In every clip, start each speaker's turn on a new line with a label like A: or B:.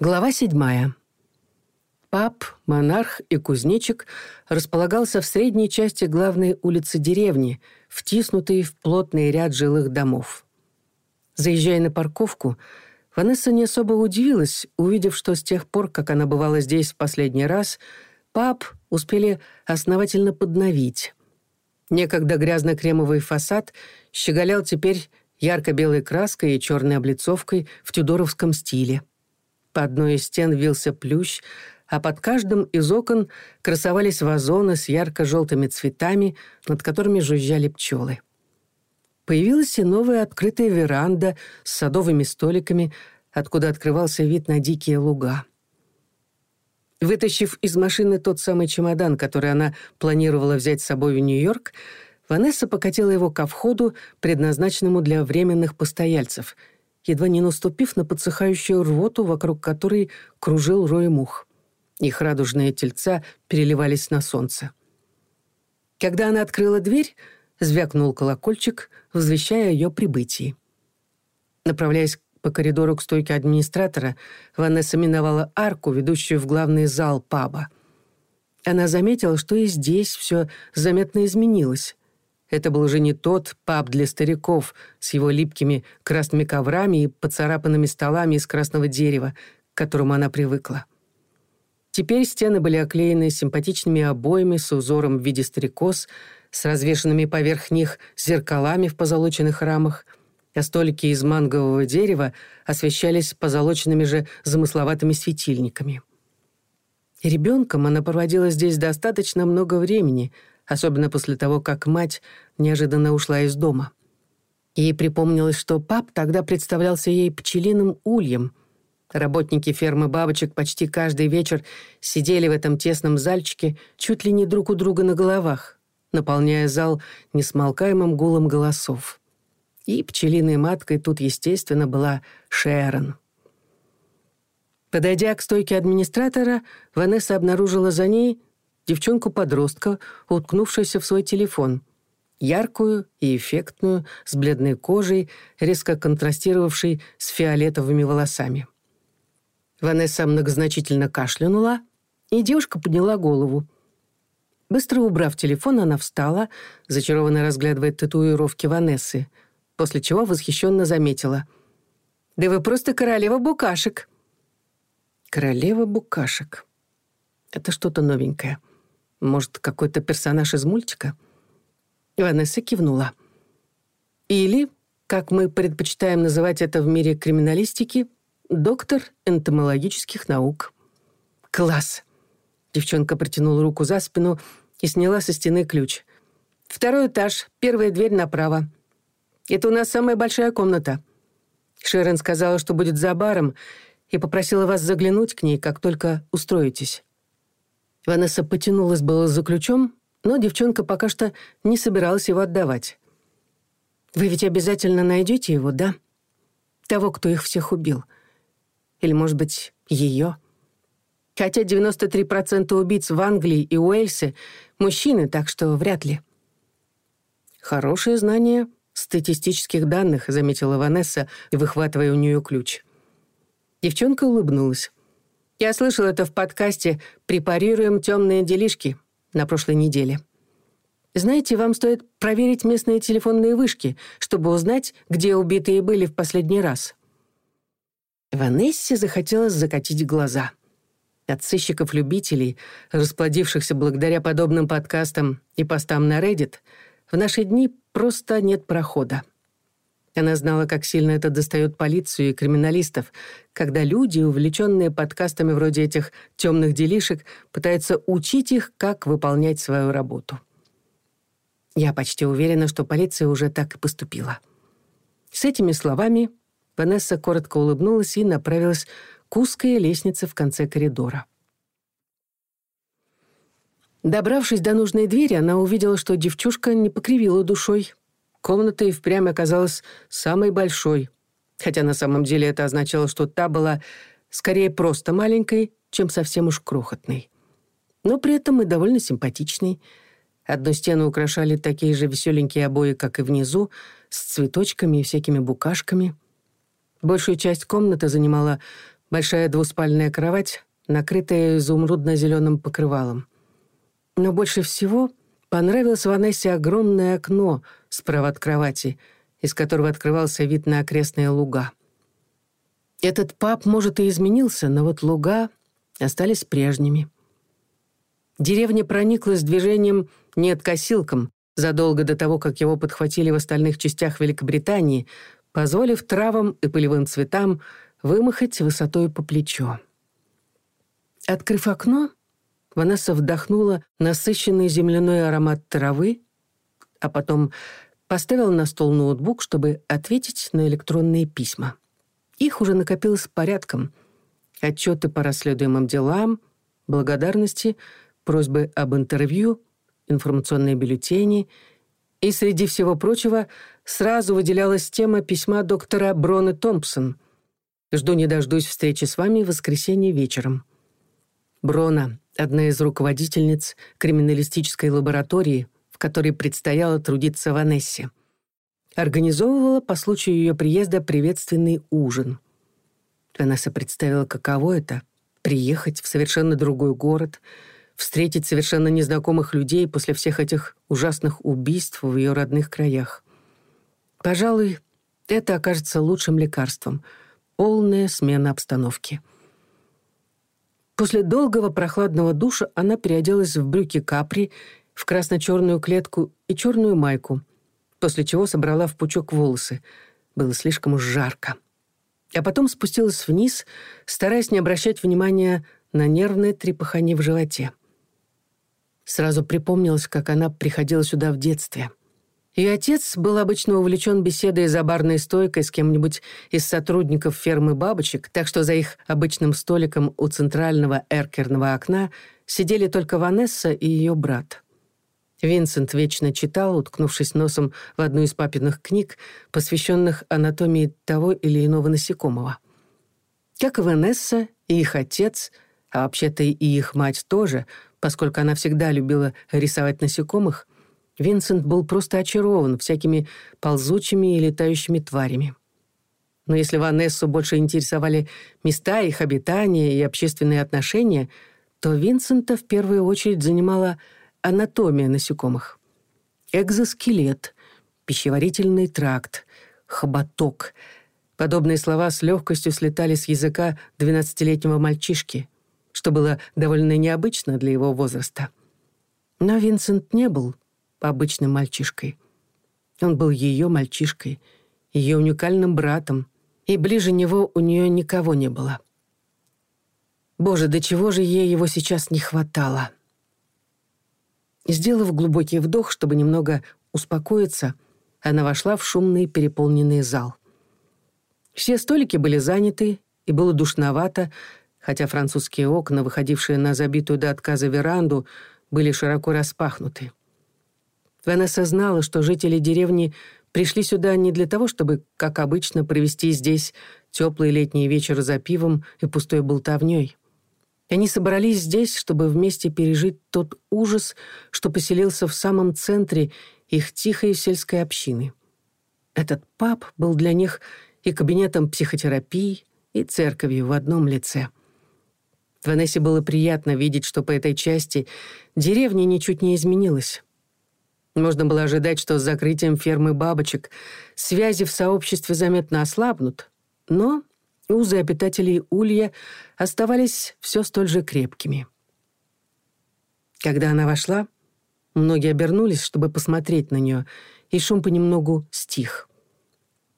A: Глава седьмая. Пап, монарх и кузнечик располагался в средней части главной улицы деревни, втиснутой в плотный ряд жилых домов. Заезжая на парковку, Ванесса не особо удивилась, увидев, что с тех пор, как она бывала здесь в последний раз, пап успели основательно подновить. Некогда грязно-кремовый фасад щеголял теперь ярко-белой краской и черной облицовкой в тюдоровском стиле. По одной из стен вился плющ, а под каждым из окон красовались вазоны с ярко-желтыми цветами, над которыми жужжали пчелы. Появилась и новая открытая веранда с садовыми столиками, откуда открывался вид на дикие луга. Вытащив из машины тот самый чемодан, который она планировала взять с собой в Нью-Йорк, Ванесса покатила его ко входу, предназначенному для временных постояльцев — едва не наступив на подсыхающую рвоту, вокруг которой кружил рой мух. Их радужные тельца переливались на солнце. Когда она открыла дверь, звякнул колокольчик, возвещая о ее прибытии. Направляясь по коридору к стойке администратора, Ванесса миновала арку, ведущую в главный зал паба. Она заметила, что и здесь все заметно изменилось. Это был уже не тот паб для стариков с его липкими красными коврами и поцарапанными столами из красного дерева, к которому она привыкла. Теперь стены были оклеены симпатичными обоями с узором в виде стрекоз, с развешенными поверх них зеркалами в позолоченных рамах, а столики из мангового дерева освещались позолоченными же замысловатыми светильниками. Ребенком она проводила здесь достаточно много времени — особенно после того, как мать неожиданно ушла из дома. Ей припомнилось, что пап тогда представлялся ей пчелиным ульем. Работники фермы бабочек почти каждый вечер сидели в этом тесном зальчике чуть ли не друг у друга на головах, наполняя зал несмолкаемым гулом голосов. И пчелиной маткой тут, естественно, была Шэрон. Подойдя к стойке администратора, Ванесса обнаружила за ней Девчонку подростка, уткнувшуюся в свой телефон. Яркую и эффектную, с бледной кожей, резко контрастировавшей с фиолетовыми волосами. Ванесса многозначительно кашлянула, и девушка подняла голову. Быстро убрав телефон, она встала, зачарованно разглядывая татуировки Ванессы, после чего восхищенно заметила. «Да вы просто королева букашек!» «Королева букашек. Это что-то новенькое». Может, какой-то персонаж из мультика? Ванесса кивнула. Или, как мы предпочитаем называть это в мире криминалистики, доктор энтомологических наук. Класс! Девчонка протянула руку за спину и сняла со стены ключ. Второй этаж, первая дверь направо. Это у нас самая большая комната. Шерон сказала, что будет за баром, и попросила вас заглянуть к ней, как только устроитесь. Ванесса потянулась было за ключом, но девчонка пока что не собиралась его отдавать. «Вы ведь обязательно найдете его, да? Того, кто их всех убил. Или, может быть, ее?» Хотя 93% убийц в Англии и Уэльсе — мужчины, так что вряд ли. «Хорошее знание статистических данных», — заметила Ванесса, выхватывая у нее ключ. Девчонка улыбнулась. Я слышал это в подкасте «Препарируем темные делишки» на прошлой неделе. Знаете, вам стоит проверить местные телефонные вышки, чтобы узнать, где убитые были в последний раз. Ванессе захотелось закатить глаза. От сыщиков-любителей, расплодившихся благодаря подобным подкастам и постам на Reddit, в наши дни просто нет прохода. Она знала, как сильно это достает полицию и криминалистов, когда люди, увлеченные подкастами вроде этих темных делишек, пытаются учить их, как выполнять свою работу. Я почти уверена, что полиция уже так и поступила. С этими словами Ванесса коротко улыбнулась и направилась к узкой лестнице в конце коридора. Добравшись до нужной двери, она увидела, что девчушка не покривила душой — Комната и впрямь оказалась самой большой, хотя на самом деле это означало, что та была скорее просто маленькой, чем совсем уж крохотной. Но при этом и довольно симпатичной. Одну стену украшали такие же веселенькие обои, как и внизу, с цветочками и всякими букашками. Большую часть комнаты занимала большая двуспальная кровать, накрытая изумрудно-зеленым покрывалом. Но больше всего понравилось Ванессе огромное окно справа от кровати, из которого открывался вид на окрестные луга. Этот паб, может, и изменился, но вот луга остались прежними. Деревня прониклась движением «нет косилкам», задолго до того, как его подхватили в остальных частях Великобритании, позволив травам и полевым цветам вымахать высотой по плечо. Открыв окно, Ванесса вдохнула насыщенный земляной аромат травы, а потом поставила на стол ноутбук, чтобы ответить на электронные письма. Их уже накопилось порядком. Отчеты по расследуемым делам, благодарности, просьбы об интервью, информационные бюллетени. И среди всего прочего сразу выделялась тема письма доктора Броны Томпсон. «Жду не дождусь встречи с вами в воскресенье вечером». Брона — Одна из руководительниц криминалистической лаборатории, в которой предстояло трудиться Ванессе, организовывала по случаю ее приезда приветственный ужин. Ванесса представила, каково это — приехать в совершенно другой город, встретить совершенно незнакомых людей после всех этих ужасных убийств в ее родных краях. Пожалуй, это окажется лучшим лекарством — полная смена обстановки — После долгого прохладного душа она переоделась в брюки капри, в красно-черную клетку и черную майку, после чего собрала в пучок волосы. Было слишком жарко. А потом спустилась вниз, стараясь не обращать внимания на нервное трепыхание в животе. Сразу припомнилось, как она приходила сюда в детстве — ее отец был обычно увлечен беседой за барной стойкой с кем-нибудь из сотрудников фермы бабочек, так что за их обычным столиком у центрального эркерного окна сидели только Ванесса и ее брат. Винсент вечно читал, уткнувшись носом в одну из папиных книг, посвященных анатомии того или иного насекомого. Как и Ванесса, и их отец, а вообще-то и их мать тоже, поскольку она Винсент был просто очарован всякими ползучими и летающими тварями. Но если Ванессу больше интересовали места, их обитания и общественные отношения, то Винсента в первую очередь занимала анатомия насекомых. Экзоскелет, пищеварительный тракт, хоботок. Подобные слова с легкостью слетали с языка 12-летнего мальчишки, что было довольно необычно для его возраста. Но Винсент не был обычным мальчишкой. Он был ее мальчишкой, ее уникальным братом, и ближе него у нее никого не было. Боже, до чего же ей его сейчас не хватало? Сделав глубокий вдох, чтобы немного успокоиться, она вошла в шумный переполненный зал. Все столики были заняты, и было душновато, хотя французские окна, выходившие на забитую до отказа веранду, были широко распахнуты. Венесса знала, что жители деревни пришли сюда не для того, чтобы, как обычно, провести здесь теплый летний вечер за пивом и пустой болтовней. Они собрались здесь, чтобы вместе пережить тот ужас, что поселился в самом центре их тихой сельской общины. Этот паб был для них и кабинетом психотерапии, и церковью в одном лице. Ванессе было приятно видеть, что по этой части деревня ничуть не изменилась. Можно было ожидать, что с закрытием фермы бабочек связи в сообществе заметно ослабнут, но узы обитателей Улья оставались все столь же крепкими. Когда она вошла, многие обернулись, чтобы посмотреть на нее, и шум понемногу стих.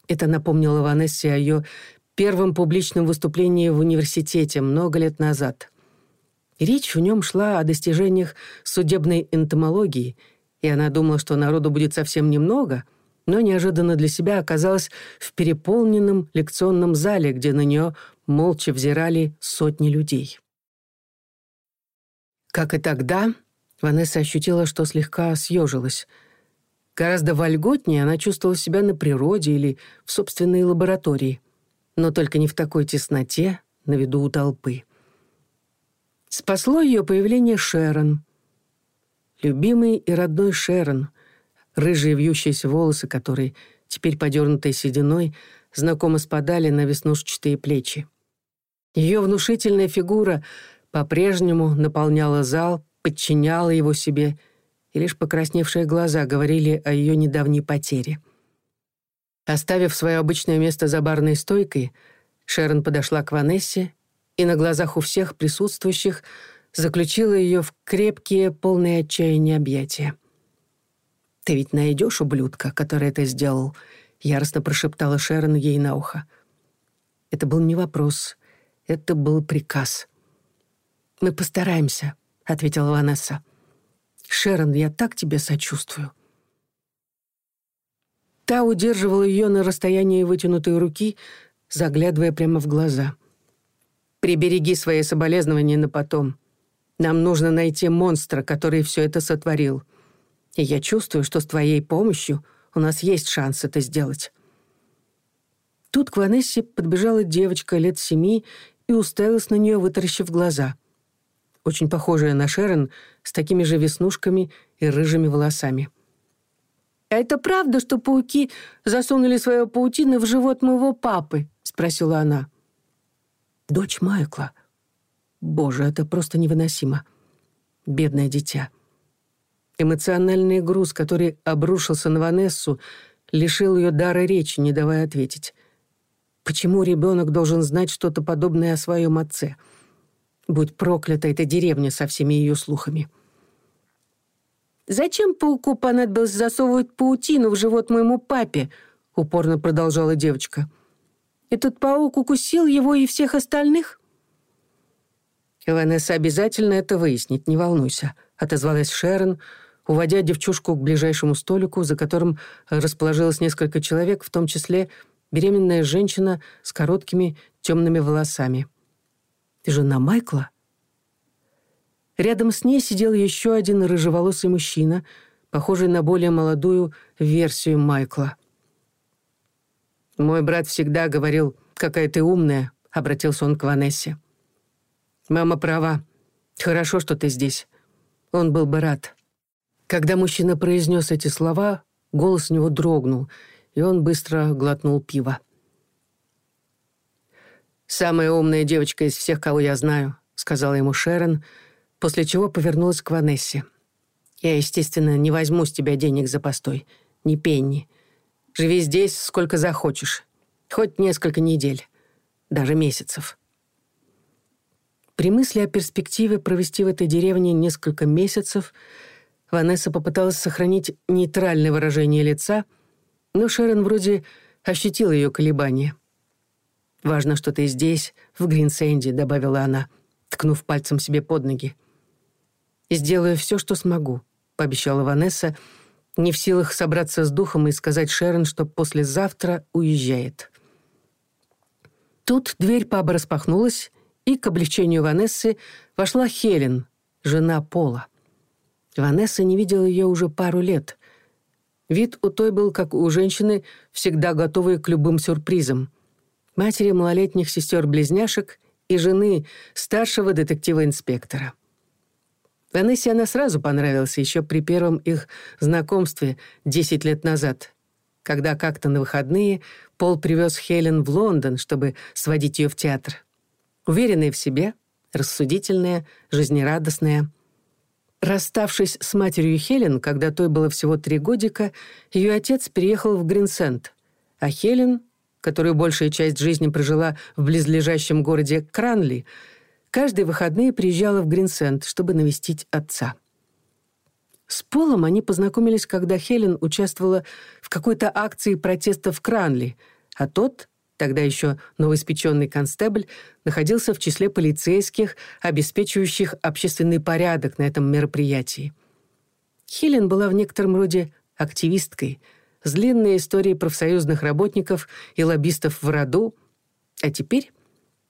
A: Это напомнило Ванессе о ее первом публичном выступлении в университете много лет назад. Речь в нем шла о достижениях судебной энтомологии — и она думала, что народу будет совсем немного, но неожиданно для себя оказалась в переполненном лекционном зале, где на нее молча взирали сотни людей. Как и тогда, Ванесса ощутила, что слегка съежилась. Гораздо вольготнее она чувствовала себя на природе или в собственной лаборатории, но только не в такой тесноте, на виду у толпы. Спасло ее появление Шерон — Любимый и родной Шерон, рыжие вьющиеся волосы которые теперь подернутые сединой, знакомо спадали на веснушчатые плечи. Ее внушительная фигура по-прежнему наполняла зал, подчиняла его себе, и лишь покрасневшие глаза говорили о ее недавней потере. Оставив свое обычное место за барной стойкой, Шерон подошла к Ванессе и на глазах у всех присутствующих – заключила ее в крепкие, полные отчаяния объятия. «Ты ведь найдешь ублюдка, который это сделал?» — яростно прошептала Шерон ей на ухо. Это был не вопрос, это был приказ. «Мы постараемся», — ответила Ванесса. «Шерон, я так тебе сочувствую». Та удерживала ее на расстоянии вытянутой руки, заглядывая прямо в глаза. «Прибереги свои соболезнования на потом», Нам нужно найти монстра, который все это сотворил. И я чувствую, что с твоей помощью у нас есть шанс это сделать». Тут к Ванессе подбежала девочка лет семи и уставилась на нее, вытаращив глаза. Очень похожая на Шерон, с такими же веснушками и рыжими волосами. «А это правда, что пауки засунули Боже, это просто невыносимо. Бедное дитя. Эмоциональный груз, который обрушился на Ванессу, лишил ее дара речи, не давая ответить. Почему ребенок должен знать что-то подобное о своем отце? Будь проклята эта деревня со всеми ее слухами. «Зачем пауку понадобилось засовывать паутину в живот моему папе?» — упорно продолжала девочка. «Этот паук укусил его и всех остальных?» Иванесса обязательно это выяснить, не волнуйся», — отозвалась Шерон, уводя девчушку к ближайшему столику, за которым расположилось несколько человек, в том числе беременная женщина с короткими темными волосами. жена Майкла?» Рядом с ней сидел еще один рыжеволосый мужчина, похожий на более молодую версию Майкла. «Мой брат всегда говорил, какая ты умная», — обратился он к Ванессе. «Мама права. Хорошо, что ты здесь. Он был бы рад». Когда мужчина произнес эти слова, голос у него дрогнул, и он быстро глотнул пиво. «Самая умная девочка из всех, кого я знаю», — сказала ему Шерон, — после чего повернулась к Ванессе. «Я, естественно, не возьму с тебя денег за постой. Ни пенни. Живи здесь сколько захочешь. Хоть несколько недель. Даже месяцев». При мысли о перспективе провести в этой деревне несколько месяцев Ванесса попыталась сохранить нейтральное выражение лица, но Шерон вроде ощутила ее колебания. «Важно, что ты здесь, в Гринсенде», — добавила она, ткнув пальцем себе под ноги и сделаю все, что смогу», — пообещала Ванесса, не в силах собраться с духом и сказать Шерон, что послезавтра уезжает. Тут дверь паба распахнулась, и к облегчению Ванессы вошла Хелен, жена Пола. Ванесса не видела ее уже пару лет. Вид у той был, как у женщины, всегда готовой к любым сюрпризам. Матери малолетних сестер-близняшек и жены старшего детектива-инспектора. Ванессе она сразу понравилась еще при первом их знакомстве 10 лет назад, когда как-то на выходные Пол привез Хелен в Лондон, чтобы сводить ее в театр уверенная в себе, рассудительная, жизнерадостная. Расставшись с матерью Хелен, когда той было всего три годика, ее отец переехал в Гринсент, а Хелен, которую большая часть жизни прожила в близлежащем городе Кранли, каждые выходные приезжала в Гринсент, чтобы навестить отца. С Полом они познакомились, когда Хелен участвовала в какой-то акции протеста в Кранли, а тот тогда еще новоиспеченный констебль, находился в числе полицейских, обеспечивающих общественный порядок на этом мероприятии. Хелен была в некотором роде активисткой, с длинной историей профсоюзных работников и лоббистов в роду, а теперь,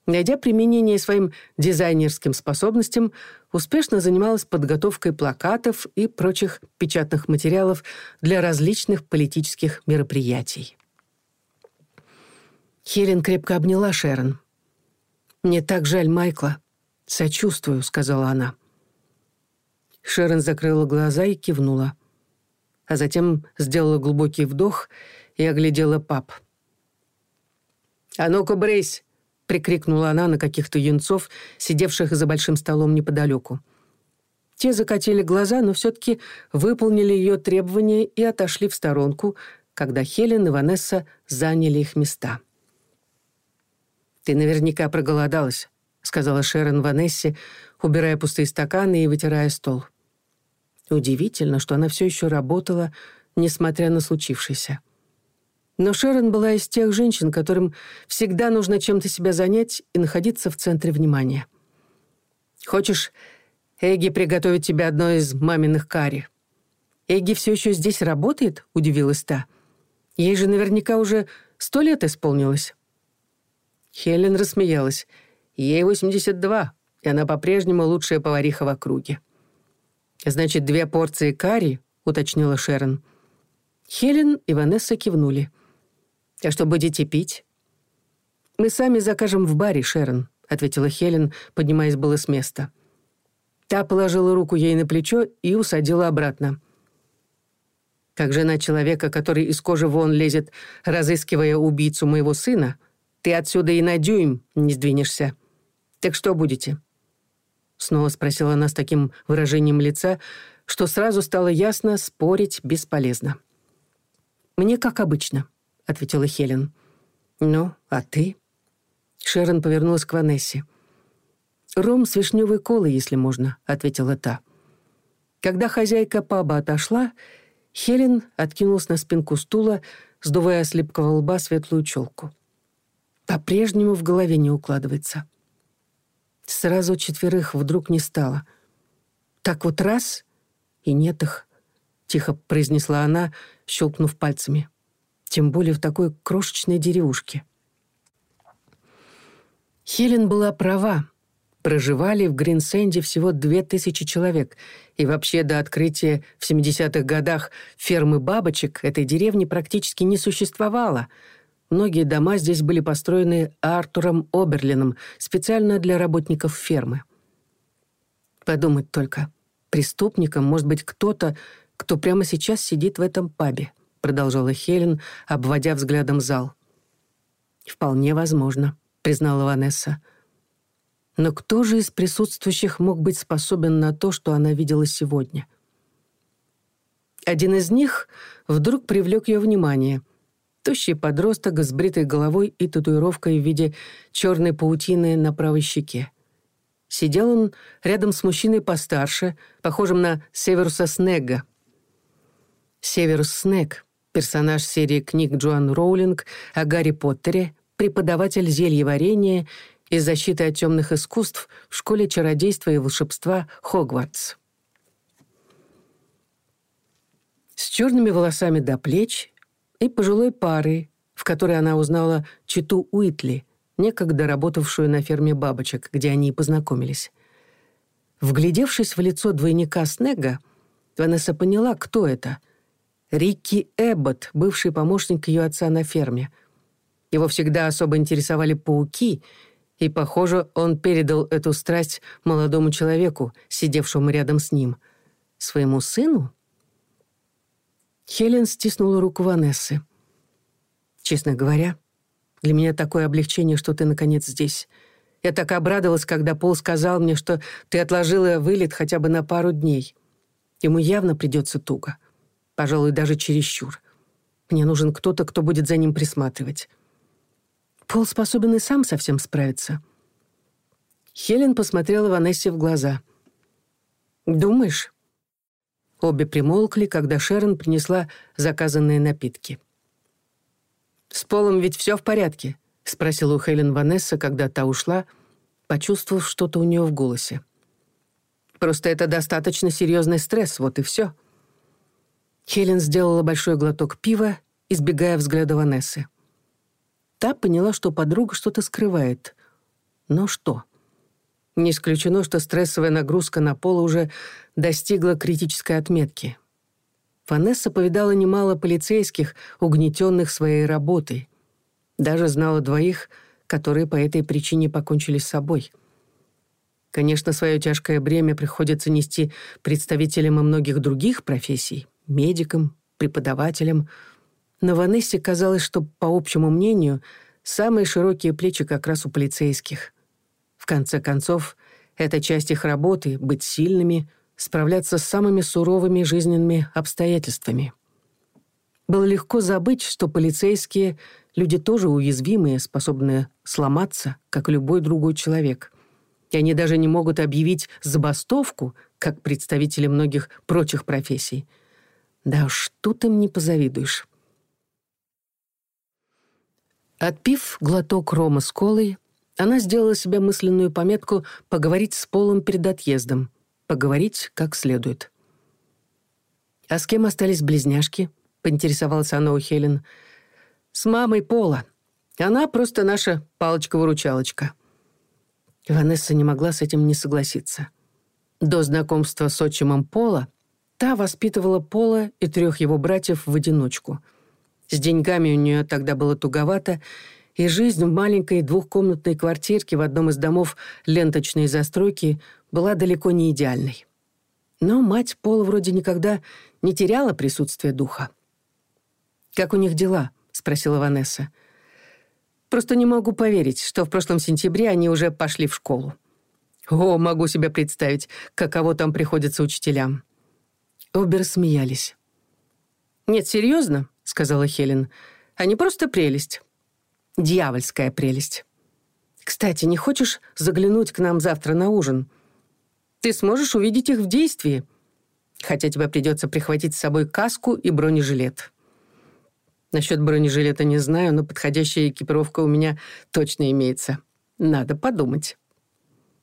A: найдя применение своим дизайнерским способностям, успешно занималась подготовкой плакатов и прочих печатных материалов для различных политических мероприятий. Хелен крепко обняла Шерон. «Мне так жаль Майкла. Сочувствую», — сказала она. Шерон закрыла глаза и кивнула. А затем сделала глубокий вдох и оглядела пап. «А ну-ка, брысь!» прикрикнула она на каких-то юнцов, сидевших за большим столом неподалеку. Те закатили глаза, но все-таки выполнили ее требования и отошли в сторонку, когда Хелен и Ванесса заняли их места. «Ты наверняка проголодалась», — сказала Шерон Ванессе, убирая пустые стаканы и вытирая стол. Удивительно, что она все еще работала, несмотря на случившееся. Но Шерон была из тех женщин, которым всегда нужно чем-то себя занять и находиться в центре внимания. «Хочешь, Эгги приготовит тебе одно из маминых карри?» «Эгги все еще здесь работает?» — удивилась та. «Ей же наверняка уже сто лет исполнилось». Хелен рассмеялась. «Ей 82, и она по-прежнему лучшая повариха в округе». «Значит, две порции карри?» — уточнила Шерон. Хелен и Ванесса кивнули. «А что будете пить?» «Мы сами закажем в баре, Шерон», — ответила Хелен, поднимаясь было с места. Та положила руку ей на плечо и усадила обратно. Как жена человека, который из кожи вон лезет, разыскивая убийцу моего сына, ты отсюда и на дюйм не сдвинешься. Так что будете?» Снова спросила она с таким выражением лица, что сразу стало ясно, спорить бесполезно. «Мне как обычно», — ответила Хелен. «Ну, а ты?» Шерон повернулась к Ванессе. «Ром с вишневой колой, если можно», — ответила та. Когда хозяйка паба отошла, Хелен откинулась на спинку стула, сдувая с липкого лба светлую челку. По-прежнему в голове не укладывается. Сразу четверых вдруг не стало. Так вот раз — и нет их, — тихо произнесла она, щелкнув пальцами. Тем более в такой крошечной деревушке. Хелен была права. Проживали в Гринсенде всего две тысячи человек, и вообще до открытия в 70-х годах Многие дома здесь были построены Артуром Оберлином специально для работников фермы. Подумать только, преступником может быть кто-то, кто прямо сейчас сидит в этом пабе, продолжала Хелен, обводя взглядом зал. «Вполне возможно», — признала Ванесса. Но кто же из присутствующих мог быть способен на то, что она видела сегодня? Один из них вдруг привлек ее внимание — Тощий подросток с бритой головой и татуировкой в виде черной паутины на правой щеке. Сидел он рядом с мужчиной постарше, похожим на Северуса Снегга. Северус Снег — персонаж серии книг Джоан Роулинг о Гарри Поттере, преподаватель зельеварения и защиты от темных искусств в школе чародейства и волшебства Хогвартс. С черными волосами до плеч и пожилой пары, в которой она узнала Читу Уитли, некогда работавшую на ферме бабочек, где они и познакомились. Вглядевшись в лицо двойника Снега, Ванесса поняла, кто это. Рикки Эбботт, бывший помощник ее отца на ферме. Его всегда особо интересовали пауки, и, похоже, он передал эту страсть молодому человеку, сидевшему рядом с ним. Своему сыну? Хелен стиснула руку Ванессы. «Честно говоря, для меня такое облегчение, что ты, наконец, здесь. Я так обрадовалась, когда Пол сказал мне, что ты отложила вылет хотя бы на пару дней. Ему явно придется туго. Пожалуй, даже чересчур. Мне нужен кто-то, кто будет за ним присматривать». «Пол способен и сам совсем справиться». Хелен посмотрела Ванессе в глаза. «Думаешь?» Обе примолкли, когда Шерон принесла заказанные напитки. «С Полом ведь все в порядке?» — спросила у Хелен Ванесса, когда та ушла, почувствовав что-то у нее в голосе. «Просто это достаточно серьезный стресс, вот и все». Хелен сделала большой глоток пива, избегая взгляда Ванессы. Та поняла, что подруга что-то скрывает. Но что? Не исключено, что стрессовая нагрузка на пол уже достигла критической отметки. Ванесса повидала немало полицейских, угнетенных своей работой. Даже знала двоих, которые по этой причине покончили с собой. Конечно, свое тяжкое бремя приходится нести представителям и многих других профессий, медикам, преподавателям, но Ванессе казалось, что, по общему мнению, самые широкие плечи как раз у полицейских. В конце концов, это часть их работы — быть сильными, справляться с самыми суровыми жизненными обстоятельствами. Было легко забыть, что полицейские — люди тоже уязвимые, способные сломаться, как любой другой человек. И они даже не могут объявить забастовку, как представители многих прочих профессий. Да что ты мне позавидуешь. Отпив глоток рома с колой, она сделала себе мысленную пометку поговорить с Полом перед отъездом. Поговорить как следует. «А с кем остались близняшки?» — поинтересовалась она у Хелен. «С мамой Пола. Она просто наша палочка-выручалочка». Ванесса не могла с этим не согласиться. До знакомства с отчимом Пола та воспитывала Пола и трех его братьев в одиночку. С деньгами у нее тогда было туговато — и жизнь в маленькой двухкомнатной квартирке в одном из домов ленточной застройки была далеко не идеальной. Но мать Пола вроде никогда не теряла присутствие духа. «Как у них дела?» — спросила Ванесса. «Просто не могу поверить, что в прошлом сентябре они уже пошли в школу. О, могу себе представить, каково там приходится учителям». Обе смеялись. «Нет, серьезно?» — сказала Хелен. «Они просто прелесть. Дьявольская прелесть. Кстати, не хочешь заглянуть к нам завтра на ужин? Ты сможешь увидеть их в действии, хотя тебе придется прихватить с собой каску и бронежилет». Насчет бронежилета не знаю, но подходящая экипировка у меня точно имеется. Надо подумать.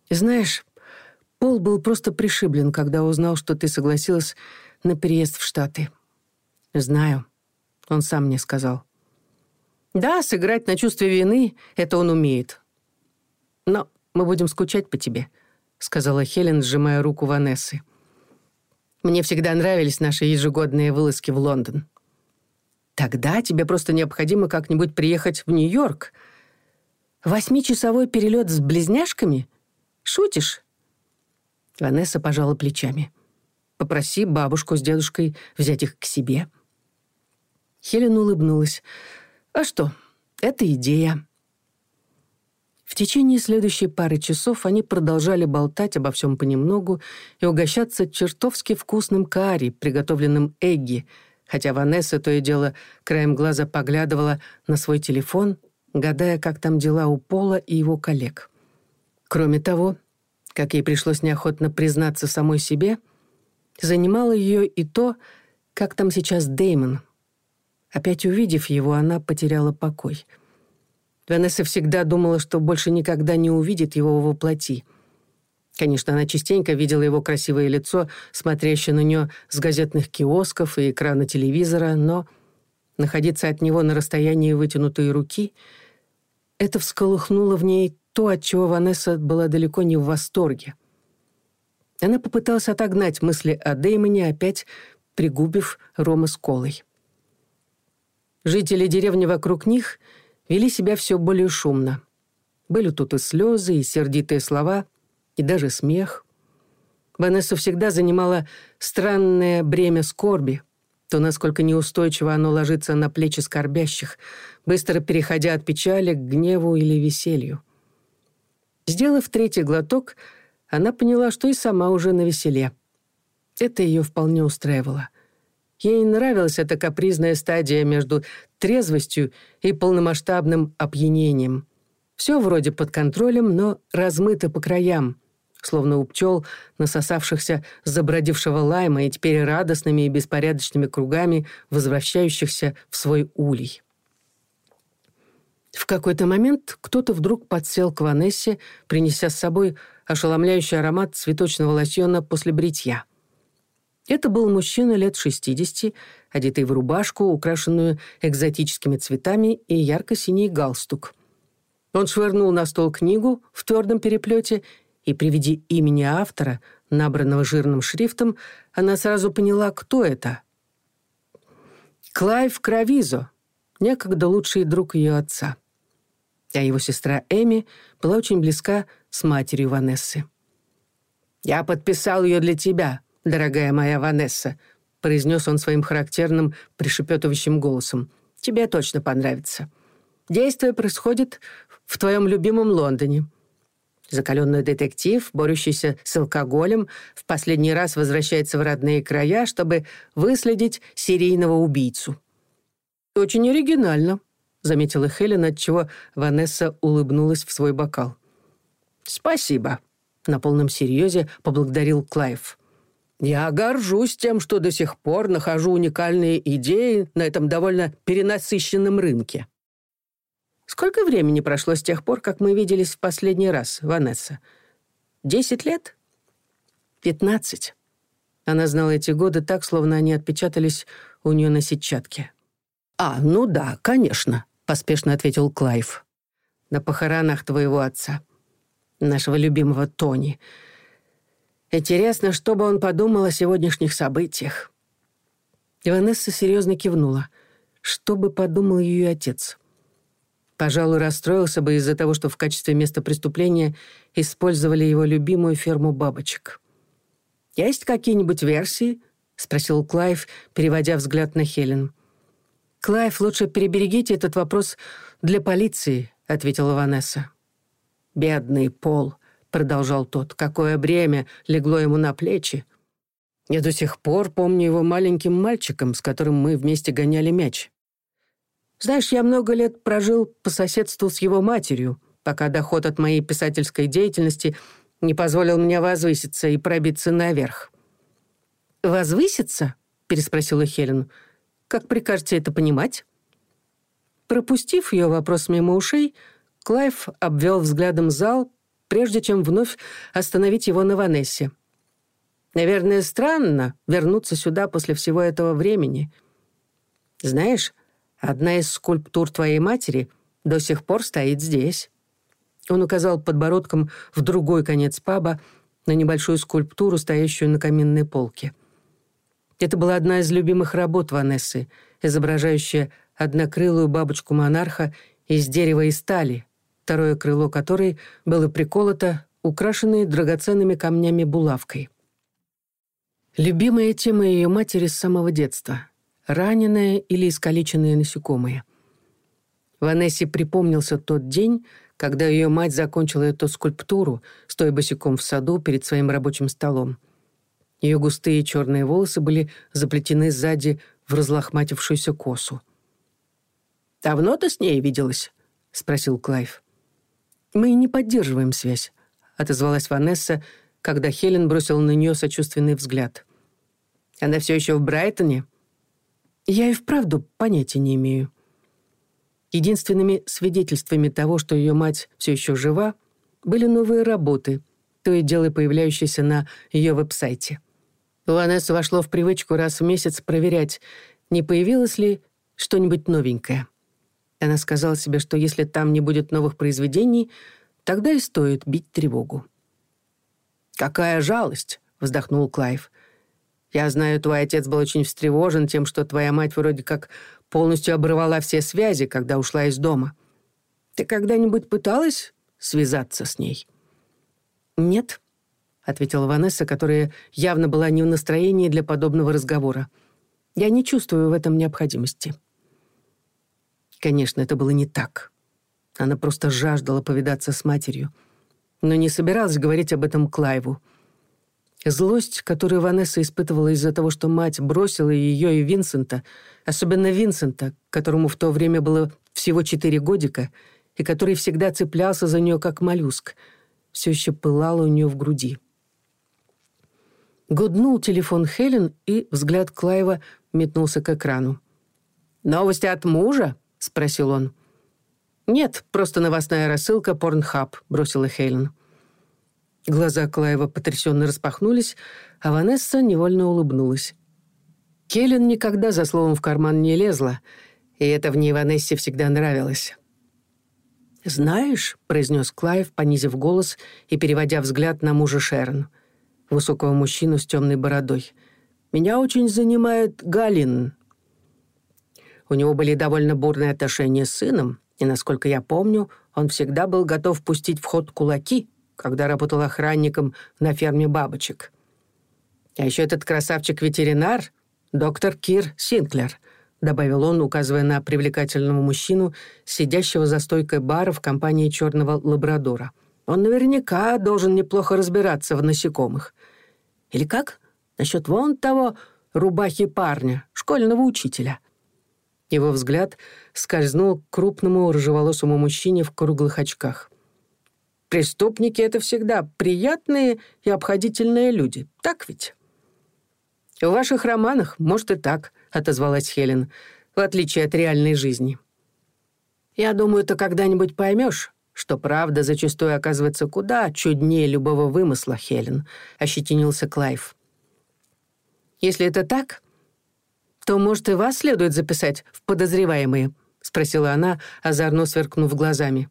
A: Знаешь, Пол был Да, сыграть на чувстве вины — это он умеет. Но мы будем скучать по тебе, — сказала Хелен, сжимая руку Ванессы. Мне всегда нравились наши ежегодные вылазки в Лондон. Тогда тебе просто необходимо как-нибудь приехать в Нью-Йорк. Восьмичасовой перелет с близняшками? Шутишь? Ванесса пожала плечами. Попроси бабушку с дедушкой взять их к себе. Хелен улыбнулась. А что, это идея». В течение следующей пары часов они продолжали болтать обо всем понемногу и угощаться чертовски вкусным карри, приготовленным Эгги, хотя Ванесса то и дело краем глаза поглядывала на свой телефон, гадая, как там дела у Пола и его коллег. Кроме того, как ей пришлось неохотно признаться самой себе, занимало ее и то, как там сейчас Деймон, Опять увидев его, она потеряла покой. Ванесса всегда думала, что больше никогда не увидит его во плоти. Конечно, она частенько видела его красивое лицо, смотрящее на нее с газетных киосков и экрана телевизора, но находиться от него на расстоянии вытянутой руки — это всколыхнуло в ней то, от чего Ванесса была далеко не в восторге. Она попыталась отогнать мысли о Жители деревни вокруг них вели себя все более шумно. Были тут и слезы, и сердитые слова, и даже смех. Ванессу всегда занимала странное бремя скорби, то, насколько неустойчиво оно ложится на плечи скорбящих, быстро переходя от печали к гневу или веселью. Сделав третий глоток, она поняла, что и сама уже на веселе. Это ее вполне устраивало — Ей нравилась эта капризная стадия между трезвостью и полномасштабным опьянением. Все вроде под контролем, но размыто по краям, словно у пчел, насосавшихся забродившего лайма и теперь радостными и беспорядочными кругами возвращающихся в свой улей. В какой-то момент кто-то вдруг подсел к Ванессе, принеся с собой ошеломляющий аромат цветочного лосьона после бритья — это был мужчина лет 60, одетый в рубашку, украшенную экзотическими цветами и ярко-синий галстук. Он швырнул на стол книгу в твердом переплете, и при виде имени автора, набранного жирным шрифтом, она сразу поняла, кто это. Клайв Кравизо, некогда лучший друг ее отца. А его сестра Эми была очень близка с матерью Ванессы. «Я подписал ее для тебя», дорогая моя Ванесса», — произнес он своим характерным пришепетывающим голосом. «Тебе точно понравится. Действие происходит в твоем любимом Лондоне. Закаленный детектив, борющийся с алкоголем, в последний раз возвращается в родные края, чтобы выследить серийного убийцу. «Очень оригинально», — заметила Хелен, отчего Ванесса улыбнулась в свой бокал. «Спасибо», — на полном серьезе поблагодарил Клайв. «Я горжусь тем, что до сих пор нахожу уникальные идеи на этом довольно перенасыщенном рынке». Сколько времени прошло с тех пор, как мы виделись в последний раз, Ванесса? Десять лет? Пятнадцать. Она знала эти годы так, словно они отпечатались у нее на сетчатке. «А, ну да, конечно», — поспешно ответил Клайв. «На похоронах твоего отца, нашего любимого Тони. Интересно, что бы он подумал о сегодняшних событиях. Иванесса серьезно кивнула. Что бы подумал ее отец? Пожалуй, расстроился бы из-за того, что в качестве места преступления использовали его любимую ферму бабочек. «Есть какие-нибудь версии?» — спросил Клайв, переводя взгляд на Хелен. «Клайв, лучше переберегите этот вопрос для полиции», — ответила Ванесса. «Бедный Пол», продолжал тот, какое бремя легло ему на плечи. Я до сих пор помню его маленьким мальчиком, с которым мы вместе гоняли мяч. Знаешь, я много лет прожил по соседству с его матерью, пока доход от моей писательской деятельности не позволил мне возвыситься и пробиться наверх. «Возвыситься?» — переспросила Хелен. «Как прикажете это понимать?» Пропустив ее вопрос мимо ушей, Клайв обвел взглядом зал, прежде чем вновь остановить его на Ванессе. «Наверное, странно вернуться сюда после всего этого времени. Знаешь, Одна из скульптур твоей матери до сих пор стоит здесь». Он указал подбородком в другой конец паба на небольшую скульптуру, стоящую на каминной полке. Это была одна из любимых работ Ванессы, изображающая однокрылую бабочку-монарха из дерева и стали, второе крыло которой было приколото, украшенной драгоценными камнями булавкой. Любимая тема ее матери с самого детства — раненые или искалеченные насекомые. Ванессе припомнился тот день, когда ее мать закончила эту скульптуру, стоя босиком в саду перед своим рабочим столом. Ее густые черные волосы были заплетены сзади в разлохматившуюся косу. «Давно ты с ней виделась?» — спросил Клайв. «Мы не поддерживаем связь», — отозвалась Ванесса, когда Хелен бросила на нее сочувственный взгляд. «Она все еще в Брайтоне?» Я и вправду понятия не имею. Единственными свидетельствами того, что ее мать все еще жива, были новые работы, то и дело появляющиеся на ее веб-сайте. У Ванессы вошло в привычку раз в месяц проверять, не появилось ли что-нибудь новенькое. Она сказала себе, что если там не будет новых произведений, тогда и стоит бить тревогу. «Какая жалость!» — вздохнул Клайв. «Я знаю, твой отец был очень встревожен тем, что твоя мать вроде как полностью обрывала все связи, когда ушла из дома. Ты когда-нибудь пыталась связаться с ней?» «Нет», — ответила Ванесса, которая явно была не в настроении для подобного разговора. «Я не чувствую в этом необходимости». Конечно, это было не так. Она просто жаждала повидаться с матерью, но не собиралась говорить об этом Клайву. Злость, которую Ванесса испытывала из-за того, что мать бросила ее и Винсента, особенно Винсента, которому в то время было всего четыре годика, и который всегда цеплялся за нее как моллюск, все еще пылала у нее в груди. Гуднул телефон Хелен, и взгляд Клайва метнулся к экрану. «Новости от мужа?» спросил он. «Нет, просто новостная рассылка «Порнхаб», — бросила Хелен. Глаза Клаева потрясенно распахнулись, а Ванесса невольно улыбнулась. Келлен никогда за словом в карман не лезла, и это в ней Ванессе всегда нравилось. «Знаешь», — произнес Клайв, понизив голос и переводя взгляд на мужа Шерон, высокого мужчину с темной бородой, «меня очень занимает Галин». У него были довольно бурные отношения с сыном, и, насколько я помню, он всегда был готов пустить в ход кулаки, когда работал охранником на ферме бабочек. «А еще этот красавчик-ветеринар, доктор Кир Синклер», добавил он, указывая на привлекательного мужчину, сидящего за стойкой бара в компании черного лабрадора. «Он наверняка должен неплохо разбираться в насекомых. Или как? Насчет вон того рубахи парня, школьного учителя». Его взгляд скользнул к крупному рыжеволосому мужчине в круглых очках. «Преступники — это всегда приятные и обходительные люди, так ведь?» «В ваших романах, может, и так», — отозвалась Хелен, «в отличие от реальной жизни». «Я думаю, ты когда-нибудь поймешь, что правда зачастую оказывается куда чуднее любого вымысла, Хелен», — ощетинился Клайв. «Если это так, то, может, и вас следует записать в подозреваемые?» — спросила она, озорно сверкнув глазами.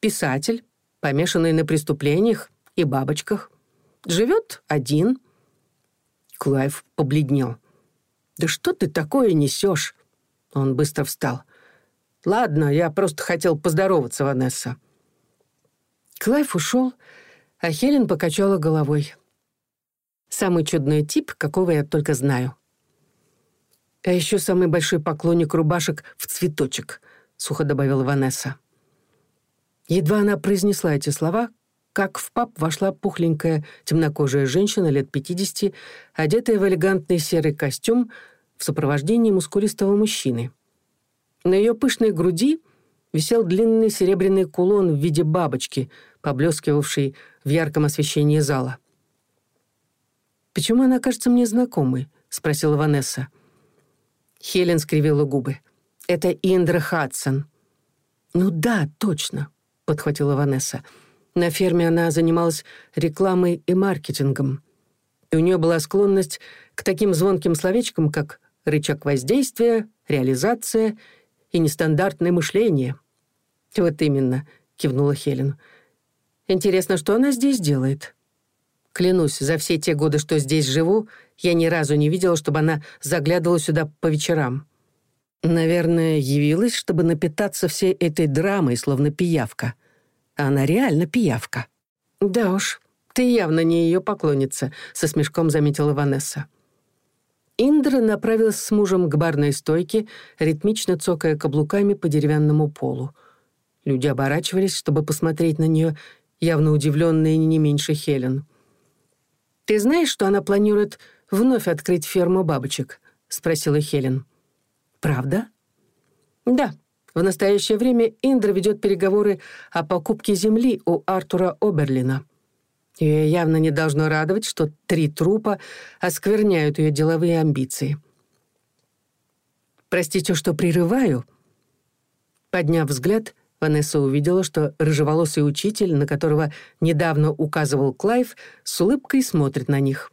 A: «Писатель, помешанный на преступлениях и бабочках, живет один, Клайв побледнел. «Да что ты такое несешь?» Он быстро встал. «Ладно, я просто хотел поздороваться, Ванесса». Клайв ушел, а Хелен покачала головой. «Самый чудной тип, какого я только знаю». «А еще самый большой поклонник рубашек в цветочек», — сухо добавила Ванесса. Едва она произнесла эти слова, как в паб вошла пухленькая темнокожая женщина лет 50, одетая в элегантный серый костюм в сопровождении мускулистого мужчины. На ее пышной груди висел длинный серебряный кулон в виде бабочки, поблескивавший в ярком освещении зала. «Почему она кажется мне знакомой?» — спросила Ванесса. Хелен скривила губы. «Это Индра Хадсон». «Ну да, точно», — подхватила Ванесса. На ферме она занималась рекламой и маркетингом. И у нее была склонность к таким звонким словечкам, как «рычаг воздействия», «реализация» и «нестандартное мышление». «Вот именно», — кивнула Хелен. «Интересно, что она здесь делает?» Клянусь, за все те годы, что здесь живу, я ни разу не видела, чтобы она заглядывала сюда по вечерам. Наверное, явилась, чтобы напитаться всей этой драмой, словно пиявка. Она реально пиявка. Да уж, ты явно не ее поклонница, со смешком заметила Ванесса. Индра направилась с мужем к барной стойке, ритмично цокая каблуками по деревянному полу. Люди оборачивались, чтобы посмотреть на нее, явно удивленные не меньше Хелен. «Ты знаешь, что она планирует вновь открыть ферму бабочек?» — спросила Хелен. «Правда?» «Да», в настоящее время Индра ведет переговоры о покупке земли у Артура Оберлина. Ее явно не должно радовать, что три трупа оскверняют ее деловые амбиции. «Простите, что прерываю». Подняв взгляд, Ванесса увидела, что рыжеволосый учитель, на которого недавно указывал Клайв, с улыбкой смотрит на них.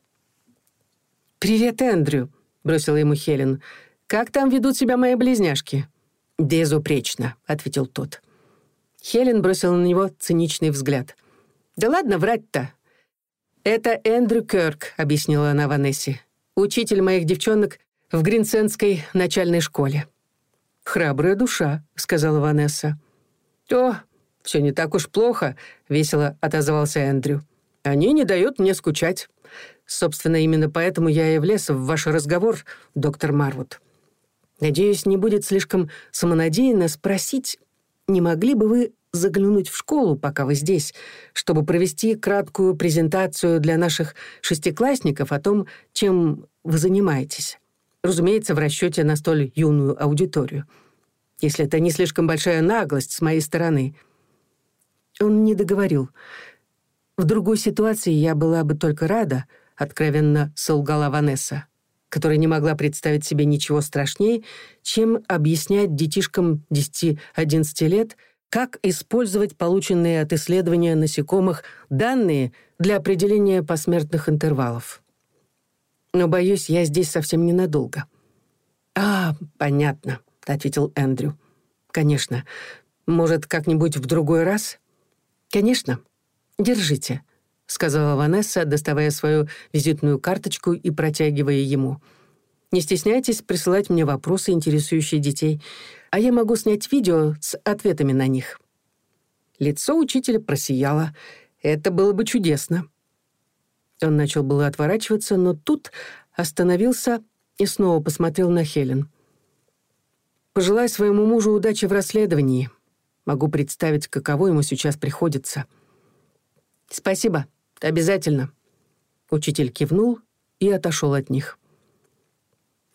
A: «Привет, Эндрю», — бросила ему Хелен. «Как там ведут себя мои близняшки?» «Безупречно», — ответил тот. Хелен бросила на него циничный взгляд. «Да ладно врать-то!» «Это Эндрю Кёрк», — объяснила она Ванессе. «Учитель моих девчонок в Гринсендской начальной школе». «Храбрая душа», — сказала Ванесса. «О, все не так уж плохо», — весело отозвался Эндрю. «Они не дают мне скучать. Собственно, именно поэтому я и влез в ваш разговор, доктор Марвуд. Надеюсь, не будет слишком самонадеянно спросить, не могли бы вы заглянуть в школу, пока вы здесь, чтобы провести краткую презентацию для наших шестиклассников о том, чем вы занимаетесь. Разумеется, в расчете на столь юную аудиторию. Если это не слишком большая наглость с моей стороны. Он не договорил. В другой ситуации я была бы только рада, откровенно солгала Ванесса которая не могла представить себе ничего страшнее, чем объяснять детишкам 10-11 лет, как использовать полученные от исследования насекомых данные для определения посмертных интервалов. Но, боюсь, я здесь совсем ненадолго. «А, понятно», — ответил Эндрю. «Конечно. Может, как-нибудь в другой раз?» «Конечно. Держите сказала Ванесса, доставая свою визитную карточку и протягивая ему. «Не стесняйтесь присылать мне вопросы, интересующие детей, а я могу снять видео с ответами на них». Лицо учителя просияло. Это было бы чудесно. Он начал было отворачиваться, но тут остановился и снова посмотрел на Хелен. Пожелай своему мужу удачи в расследовании. Могу представить, каково ему сейчас приходится. Спасибо. Обязательно. Учитель кивнул и отошел от них.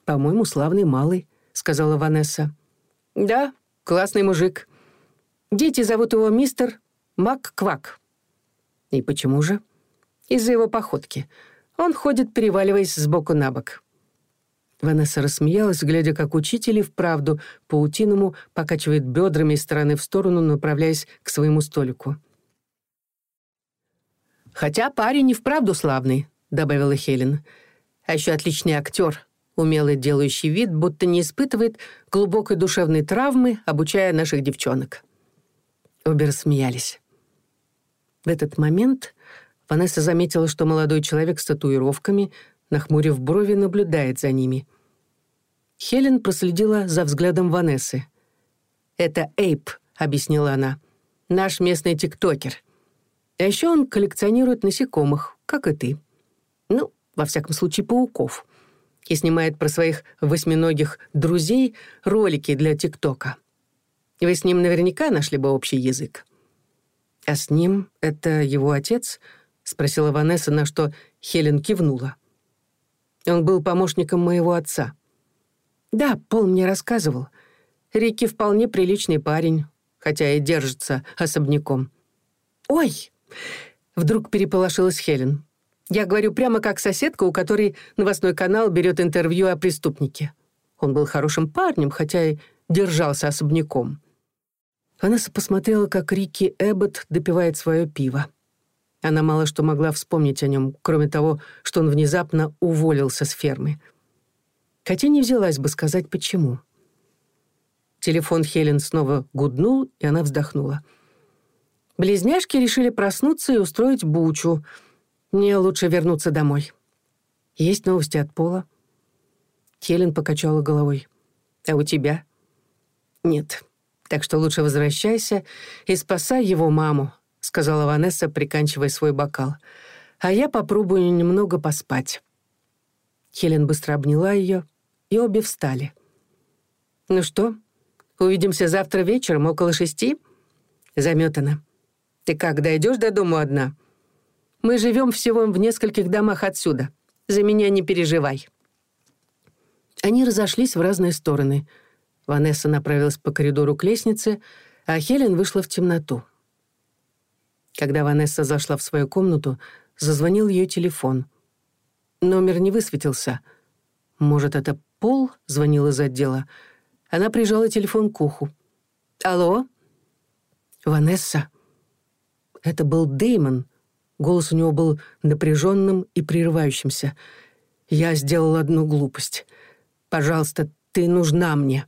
A: «По-моему, славный малый», — сказала Ванесса. «Да, классный мужик. Дети зовут его мистер Мак-Квак». «И почему же?» «Из-за его походки. Он ходит, переваливаясь с боку на бок». Ванесса рассмеялась, глядя, как учитель и вправду паутиному покачивает бедрами из стороны в сторону, направляясь к своему столику. «Хотя парень и вправду славный», — добавила Хелен. «А еще отличный актер, умелый делающий вид, будто не испытывает глубокой душевной травмы, обучая наших девчонок». Обе рассмеялись. В этот момент Ванесса заметила, что молодой человек с татуировками — нахмурив брови, наблюдает за ними. Хелен проследила за взглядом Ванессы. «Это Эйп», — объяснила она. «Наш местный тиктокер. А еще он коллекционирует насекомых, как и ты. Ну, во всяком случае, пауков. И снимает про своих восьминогих друзей ролики для ТикТока. Вы с ним наверняка нашли бы общий язык». «А с ним это его отец?» — спросила Ванесса, на что Хелен кивнула. Он был помощником моего отца. Да, Пол мне рассказывал. Рикки вполне приличный парень, хотя и держится особняком. «Ой!» — вдруг переполошилась Хелен. «Я говорю прямо как соседка, у которой новостной канал берет интервью о преступнике. Он был хорошим парнем, хотя и держался особняком». Ванесса посмотрела, как Рикки Эббот допивает свое пиво. Она мало что могла вспомнить о нем, кроме того, что он внезапно уволился с фермы. Хотя не взялась бы сказать, почему. Телефон Хелен снова гуднул, и она вздохнула. Близняшки решили проснуться и устроить бучу. Мне лучше вернуться домой. Есть новости от Пола? Хелен покачала головой. А у тебя? Нет. Так что лучше возвращайся и спасай его маму, сказала Ванесса, приканчивая свой бокал. «А я попробую немного поспать». Хелен быстро обняла ее, и обе встали. «Ну что, увидимся завтра вечером около шести?» Заметана. «Ты как, дойдешь до дома одна?» «Мы живем всего в нескольких домах отсюда. За меня не переживай». Они разошлись в разные стороны. Ванесса направилась по коридору к лестнице, а Хелен вышла в темноту. Когда Ванесса зашла в свою комнату, зазвонил ее телефон. Номер не высветился. «Может, это Пол?» — звонил из отдела. Она прижала телефон к уху. «Алло?» «Ванесса?» Это был Деймон. Голос у него был напряженным и прерывающимся. «Я сделал одну глупость. Пожалуйста, ты нужна мне».